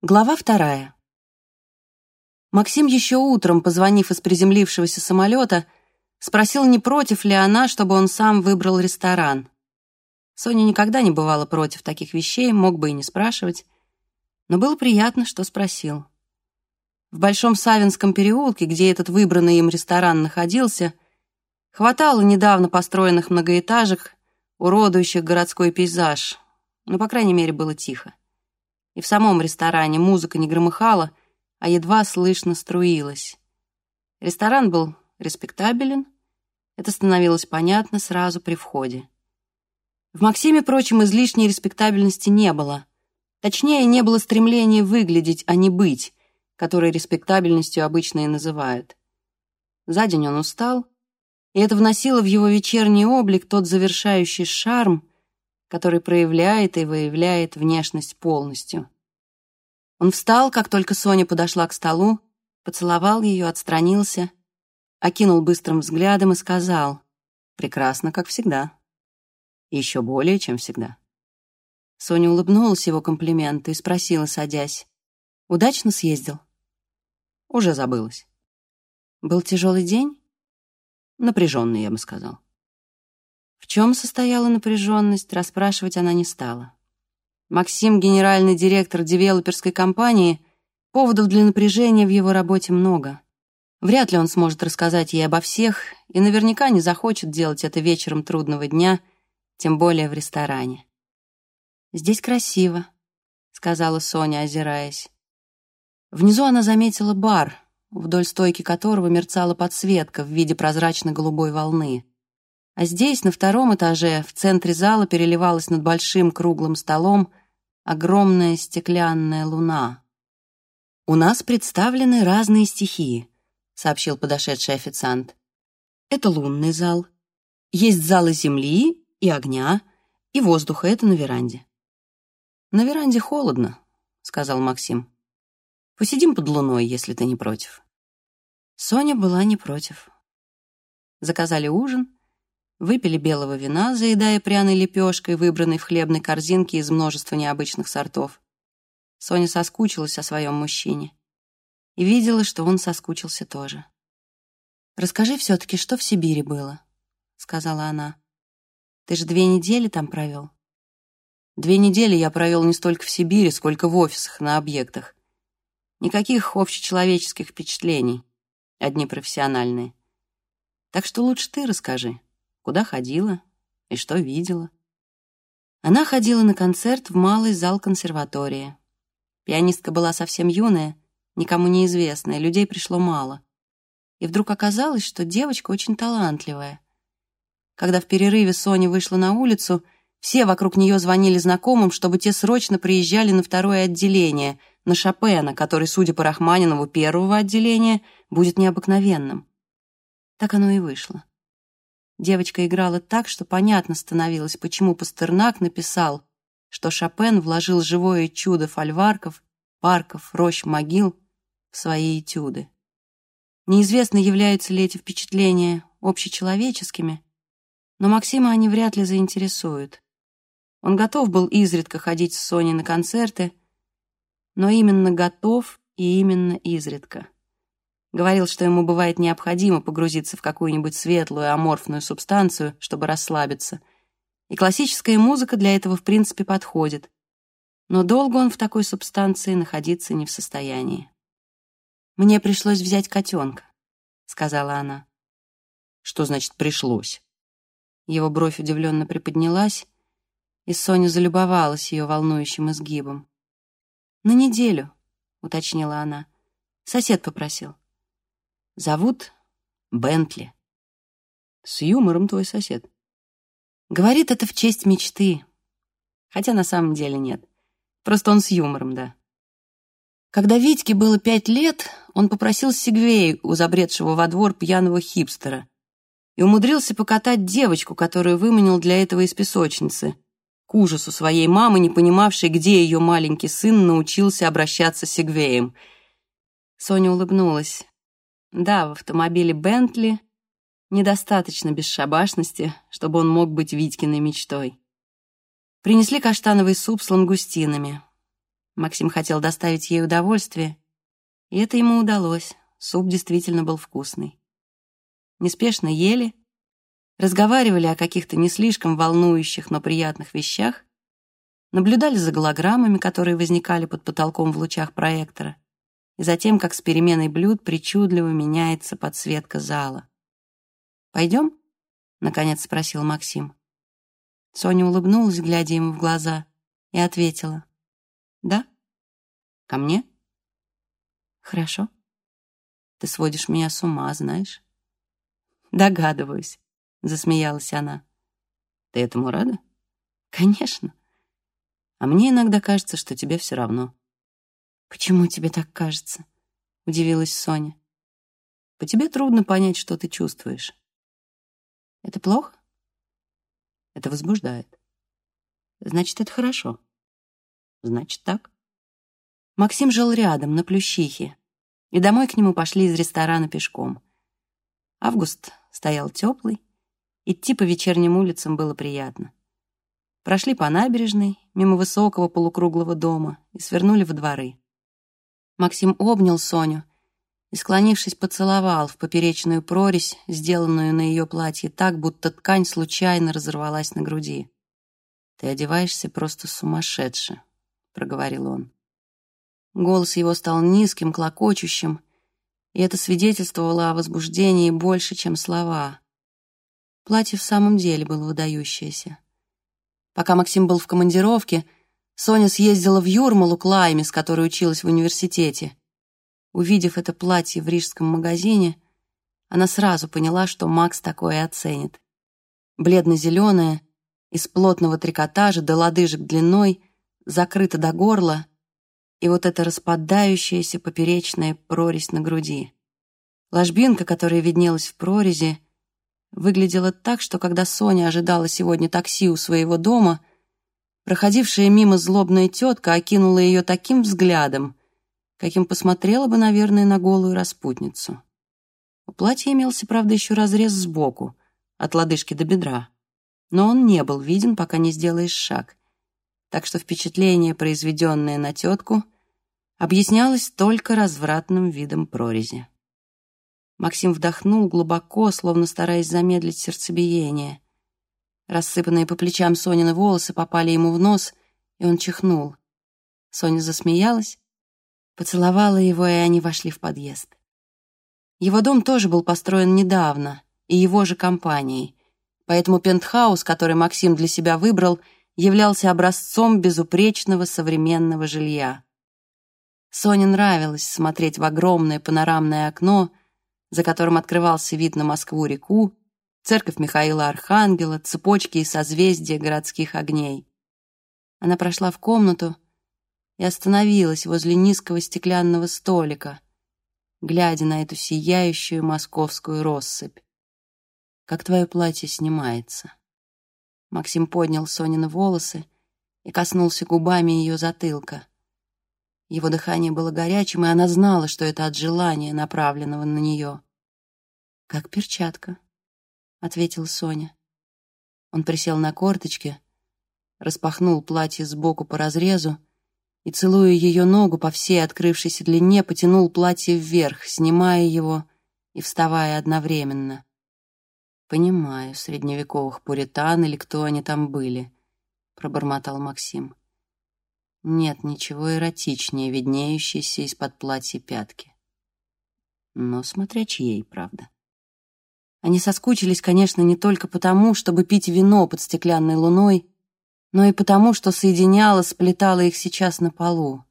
Глава вторая. Максим еще утром, позвонив из приземлившегося самолета, спросил, не против ли она, чтобы он сам выбрал ресторан. Соня никогда не бывала против таких вещей, мог бы и не спрашивать, но было приятно, что спросил. В Большом Савинском переулке, где этот выбранный им ресторан находился, хватало недавно построенных многоэтажек, уродующих городской пейзаж, но, по крайней мере, было тихо и в самом ресторане музыка не громыхала, а едва слышно струилась. Ресторан был респектабелен, это становилось понятно сразу при входе. В Максиме, впрочем, излишней респектабельности не было. Точнее, не было стремления выглядеть, а не быть, которой респектабельностью обычно и называют. За день он устал, и это вносило в его вечерний облик тот завершающий шарм, который проявляет и выявляет внешность полностью. Он встал, как только Соня подошла к столу, поцеловал ее, отстранился, окинул быстрым взглядом и сказал «Прекрасно, как всегда. Еще более, чем всегда». Соня улыбнулась его комплименту и спросила, садясь, «Удачно съездил?» Уже забылась. «Был тяжелый день?» «Напряженный, я бы сказал». В чем состояла напряженность, расспрашивать она не стала. Максим, генеральный директор девелоперской компании, поводов для напряжения в его работе много. Вряд ли он сможет рассказать ей обо всех и наверняка не захочет делать это вечером трудного дня, тем более в ресторане. «Здесь красиво», — сказала Соня, озираясь. Внизу она заметила бар, вдоль стойки которого мерцала подсветка в виде прозрачно-голубой волны. А здесь, на втором этаже, в центре зала переливалась над большим круглым столом огромная стеклянная луна. «У нас представлены разные стихии», — сообщил подошедший официант. «Это лунный зал. Есть залы земли и огня, и воздуха. Это на веранде». «На веранде холодно», — сказал Максим. «Посидим под луной, если ты не против». Соня была не против. Заказали ужин — Выпили белого вина, заедая пряной лепешкой, выбранной в хлебной корзинке из множества необычных сортов. Соня соскучилась о своем мужчине и видела, что он соскучился тоже. «Расскажи все-таки, что в Сибири было», — сказала она. «Ты же две недели там провел». «Две недели я провел не столько в Сибири, сколько в офисах на объектах. Никаких общечеловеческих впечатлений, одни профессиональные. Так что лучше ты расскажи» куда ходила и что видела. Она ходила на концерт в малый зал консерватории. Пианистка была совсем юная, никому неизвестная, людей пришло мало. И вдруг оказалось, что девочка очень талантливая. Когда в перерыве Соня вышла на улицу, все вокруг нее звонили знакомым, чтобы те срочно приезжали на второе отделение, на Шопена, который, судя по Рахманинову, первого отделения, будет необыкновенным. Так оно и вышло. Девочка играла так, что понятно становилось, почему Пастернак написал, что Шопен вложил живое чудо фольварков, парков, рощ, могил в свои этюды. Неизвестно, являются ли эти впечатления общечеловеческими, но Максима они вряд ли заинтересуют. Он готов был изредка ходить с Соней на концерты, но именно готов и именно изредка. Говорил, что ему бывает необходимо погрузиться в какую-нибудь светлую аморфную субстанцию, чтобы расслабиться. И классическая музыка для этого в принципе подходит. Но долго он в такой субстанции находиться не в состоянии. «Мне пришлось взять котенка», — сказала она. «Что значит «пришлось»?» Его бровь удивленно приподнялась, и Соня залюбовалась ее волнующим изгибом. «На неделю», — уточнила она. «Сосед попросил». Зовут Бентли. С юмором твой сосед. Говорит это в честь мечты. Хотя на самом деле нет. Просто он с юмором, да. Когда Витьке было пять лет, он попросил Сигвей у забредшего во двор пьяного хипстера и умудрился покатать девочку, которую выманил для этого из песочницы, к ужасу своей мамы, не понимавшей, где ее маленький сын научился обращаться с Сигвеем. Соня улыбнулась. Да, в автомобиле Бентли недостаточно бесшабашности, чтобы он мог быть Витькиной мечтой. Принесли каштановый суп с лангустинами. Максим хотел доставить ей удовольствие, и это ему удалось. Суп действительно был вкусный. Неспешно ели, разговаривали о каких-то не слишком волнующих, но приятных вещах, наблюдали за голограммами, которые возникали под потолком в лучах проектора, и затем, как с переменой блюд причудливо меняется подсветка зала. «Пойдем?» — наконец спросил Максим. Соня улыбнулась, глядя ему в глаза, и ответила. «Да? Ко мне?» «Хорошо. Ты сводишь меня с ума, знаешь?» «Догадываюсь», — засмеялась она. «Ты этому рада?» «Конечно. А мне иногда кажется, что тебе все равно». «Почему тебе так кажется?» — удивилась Соня. «По тебе трудно понять, что ты чувствуешь». «Это плохо?» «Это возбуждает». «Значит, это хорошо». «Значит, так». Максим жил рядом, на Плющихе, и домой к нему пошли из ресторана пешком. Август стоял теплый, идти по вечерним улицам было приятно. Прошли по набережной, мимо высокого полукруглого дома, и свернули в дворы. Максим обнял Соню и, склонившись, поцеловал в поперечную прорезь, сделанную на ее платье так, будто ткань случайно разорвалась на груди. «Ты одеваешься просто сумасшедше», — проговорил он. Голос его стал низким, клокочущим, и это свидетельствовало о возбуждении больше, чем слова. Платье в самом деле было выдающееся. Пока Максим был в командировке — Соня съездила в Юрмалу к Лайме, с которой училась в университете. Увидев это платье в рижском магазине, она сразу поняла, что Макс такое оценит. Бледно-зеленое, из плотного трикотажа до лодыжек длиной, закрыто до горла, и вот эта распадающаяся поперечная прорезь на груди. Ложбинка, которая виднелась в прорези, выглядела так, что когда Соня ожидала сегодня такси у своего дома — Проходившая мимо злобная тетка окинула ее таким взглядом, каким посмотрела бы, наверное, на голую распутницу. У платья имелся, правда, еще разрез сбоку, от лодыжки до бедра. Но он не был виден, пока не сделаешь шаг. Так что впечатление, произведенное на тетку, объяснялось только развратным видом прорези. Максим вдохнул глубоко, словно стараясь замедлить сердцебиение — Рассыпанные по плечам Сонины волосы попали ему в нос, и он чихнул. Соня засмеялась, поцеловала его, и они вошли в подъезд. Его дом тоже был построен недавно, и его же компанией, поэтому пентхаус, который Максим для себя выбрал, являлся образцом безупречного современного жилья. Соне нравилось смотреть в огромное панорамное окно, за которым открывался вид на Москву-реку, церковь Михаила Архангела, цепочки и созвездия городских огней. Она прошла в комнату и остановилась возле низкого стеклянного столика, глядя на эту сияющую московскую россыпь. «Как твое платье снимается?» Максим поднял Сонины волосы и коснулся губами ее затылка. Его дыхание было горячим, и она знала, что это от желания, направленного на нее. «Как перчатка», — ответила Соня. Он присел на корточки, распахнул платье сбоку по разрезу и, целуя ее ногу по всей открывшейся длине, потянул платье вверх, снимая его и вставая одновременно. «Понимаю, средневековых пуритан или кто они там были», — пробормотал Максим. «Нет ничего эротичнее, виднеющейся из-под платья пятки. Но смотря чьей, правда». Они соскучились, конечно, не только потому, чтобы пить вино под стеклянной луной, но и потому, что соединяло, сплетало их сейчас на полу.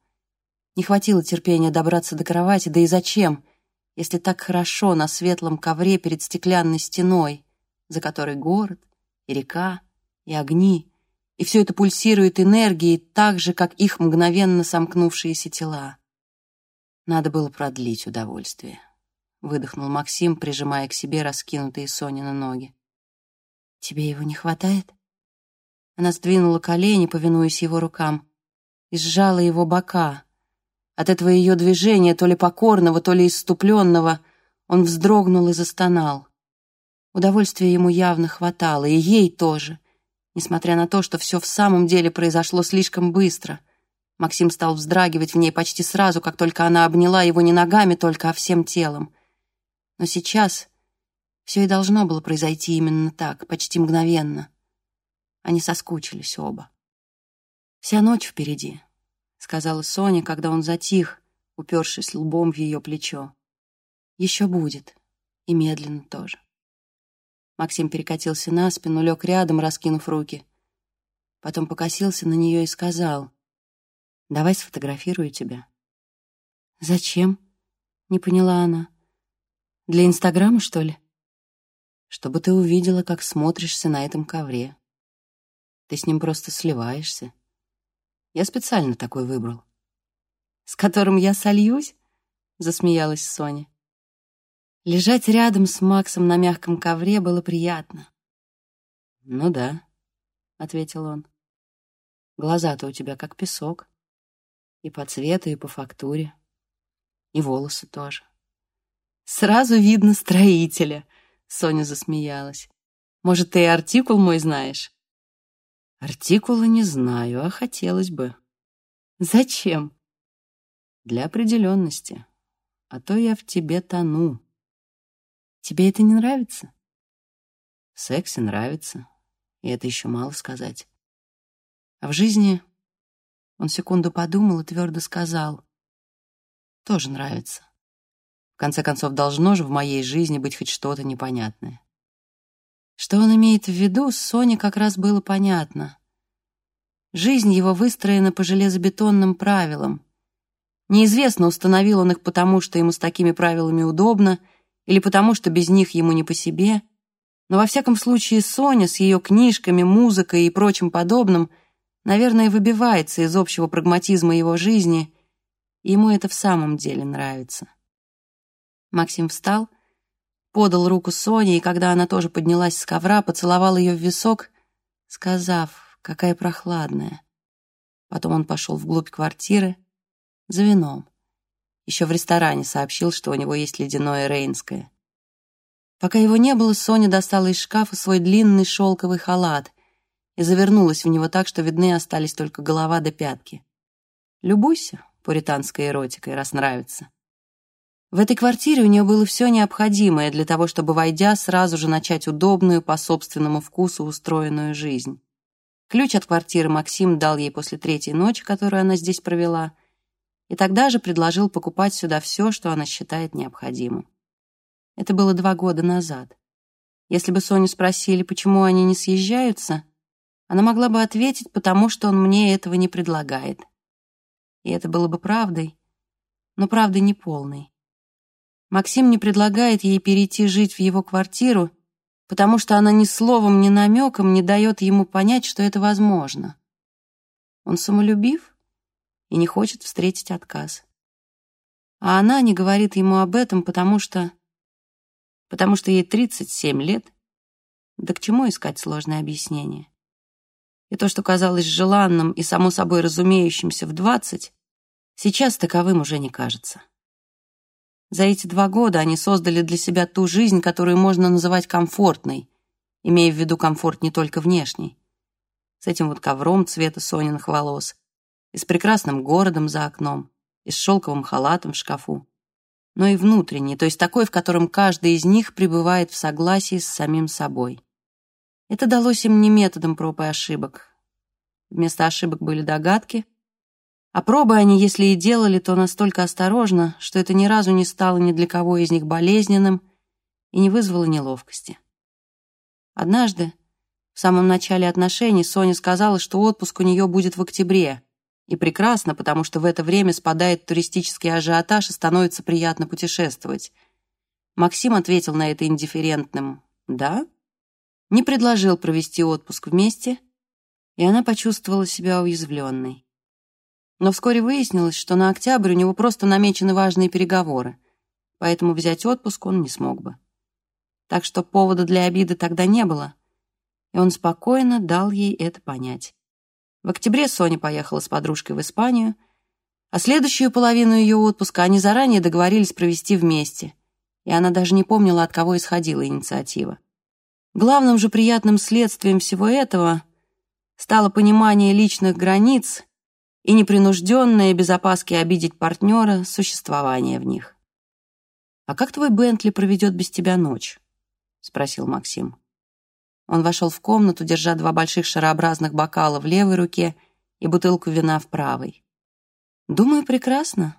Не хватило терпения добраться до кровати, да и зачем, если так хорошо на светлом ковре перед стеклянной стеной, за которой город и река и огни, и все это пульсирует энергией так же, как их мгновенно сомкнувшиеся тела. Надо было продлить удовольствие. — выдохнул Максим, прижимая к себе раскинутые Сонины ноги. «Тебе его не хватает?» Она сдвинула колени, повинуясь его рукам, и сжала его бока. От этого ее движения, то ли покорного, то ли иступленного, он вздрогнул и застонал. Удовольствия ему явно хватало, и ей тоже, несмотря на то, что все в самом деле произошло слишком быстро. Максим стал вздрагивать в ней почти сразу, как только она обняла его не ногами только, а всем телом. Но сейчас все и должно было произойти именно так, почти мгновенно. Они соскучились оба. «Вся ночь впереди», — сказала Соня, когда он затих, упершись лбом в ее плечо. «Еще будет, и медленно тоже». Максим перекатился на спину, лег рядом, раскинув руки. Потом покосился на нее и сказал, «Давай сфотографирую тебя». «Зачем?» — не поняла она. «Для Инстаграма, что ли?» «Чтобы ты увидела, как смотришься на этом ковре. Ты с ним просто сливаешься. Я специально такой выбрал». «С которым я сольюсь?» — засмеялась Соня. Лежать рядом с Максом на мягком ковре было приятно. «Ну да», — ответил он. «Глаза-то у тебя как песок. И по цвету, и по фактуре. И волосы тоже». «Сразу видно строителя», — Соня засмеялась. «Может, ты и артикул мой знаешь?» «Артикула не знаю, а хотелось бы». «Зачем?» «Для определенности. А то я в тебе тону». Тебе это не нравится? В сексе нравится, и это еще мало сказать. А в жизни он секунду подумал и твердо сказал. Тоже нравится. В конце концов, должно же в моей жизни быть хоть что-то непонятное. Что он имеет в виду, Соне как раз было понятно. Жизнь его выстроена по железобетонным правилам. Неизвестно, установил он их потому, что ему с такими правилами удобно — или потому, что без них ему не по себе. Но во всяком случае Соня с ее книжками, музыкой и прочим подобным, наверное, выбивается из общего прагматизма его жизни, и ему это в самом деле нравится. Максим встал, подал руку Соне, и когда она тоже поднялась с ковра, поцеловал ее в висок, сказав, какая прохладная. Потом он пошел вглубь квартиры за вином. Еще в ресторане сообщил, что у него есть ледяное рейнское. Пока его не было, Соня достала из шкафа свой длинный шелковый халат и завернулась в него так, что видны остались только голова до пятки. Любуйся пуританской эротикой, раз нравится. В этой квартире у нее было все необходимое для того, чтобы, войдя, сразу же начать удобную, по собственному вкусу устроенную жизнь. Ключ от квартиры Максим дал ей после третьей ночи, которую она здесь провела — и тогда же предложил покупать сюда все, что она считает необходимым. Это было два года назад. Если бы Соню спросили, почему они не съезжаются, она могла бы ответить, потому что он мне этого не предлагает. И это было бы правдой, но правдой неполной. Максим не предлагает ей перейти жить в его квартиру, потому что она ни словом, ни намеком не дает ему понять, что это возможно. Он самолюбив? и не хочет встретить отказ. А она не говорит ему об этом, потому что... потому что ей 37 лет. Да к чему искать сложное объяснение? И то, что казалось желанным и само собой разумеющимся в 20, сейчас таковым уже не кажется. За эти два года они создали для себя ту жизнь, которую можно называть комфортной, имея в виду комфорт не только внешний. С этим вот ковром цвета Сониных волос, и с прекрасным городом за окном, и с шелковым халатом в шкафу, но и внутренний, то есть такой, в котором каждый из них пребывает в согласии с самим собой. Это далось им не методом проб и ошибок. Вместо ошибок были догадки, а пробы они, если и делали, то настолько осторожно, что это ни разу не стало ни для кого из них болезненным и не вызвало неловкости. Однажды, в самом начале отношений, Соня сказала, что отпуск у нее будет в октябре, и прекрасно, потому что в это время спадает туристический ажиотаж и становится приятно путешествовать. Максим ответил на это индифферентным «да», не предложил провести отпуск вместе, и она почувствовала себя уязвленной. Но вскоре выяснилось, что на октябрь у него просто намечены важные переговоры, поэтому взять отпуск он не смог бы. Так что повода для обиды тогда не было, и он спокойно дал ей это понять. В октябре Соня поехала с подружкой в Испанию, а следующую половину ее отпуска они заранее договорились провести вместе, и она даже не помнила, от кого исходила инициатива. Главным же приятным следствием всего этого стало понимание личных границ и непринужденное, без опаски обидеть партнера, существование в них. «А как твой Бентли проведет без тебя ночь?» — спросил Максим. Он вошел в комнату, держа два больших шарообразных бокала в левой руке и бутылку вина в правой. «Думаю, прекрасно,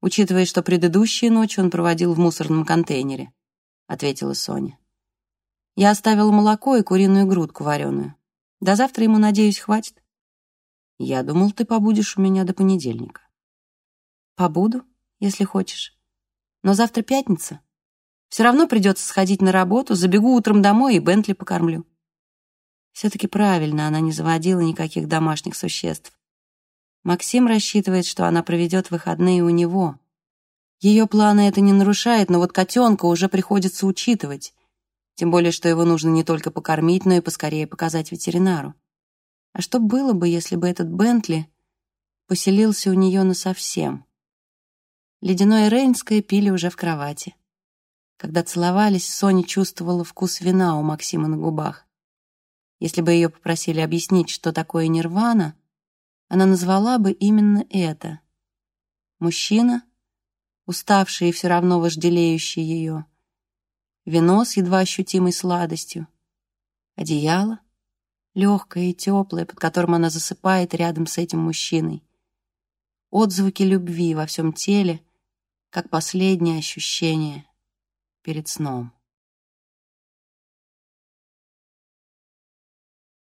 учитывая, что предыдущие ночи он проводил в мусорном контейнере», — ответила Соня. «Я оставила молоко и куриную грудку вареную. До завтра ему, надеюсь, хватит». «Я думал, ты побудешь у меня до понедельника». «Побуду, если хочешь. Но завтра пятница. Все равно придется сходить на работу, забегу утром домой и Бентли покормлю. Все-таки правильно, она не заводила никаких домашних существ. Максим рассчитывает, что она проведет выходные у него. Ее планы это не нарушает, но вот котенка уже приходится учитывать. Тем более, что его нужно не только покормить, но и поскорее показать ветеринару. А что было бы, если бы этот Бентли поселился у нее насовсем? Ледяное рейнское пили уже в кровати. Когда целовались, Соня чувствовала вкус вина у Максима на губах. Если бы ее попросили объяснить, что такое нирвана, она назвала бы именно это. Мужчина, уставший и все равно вожделеющий ее. Вино с едва ощутимой сладостью. Одеяло, легкое и теплое, под которым она засыпает рядом с этим мужчиной. Отзвуки любви во всем теле — как последнее ощущение перед сном.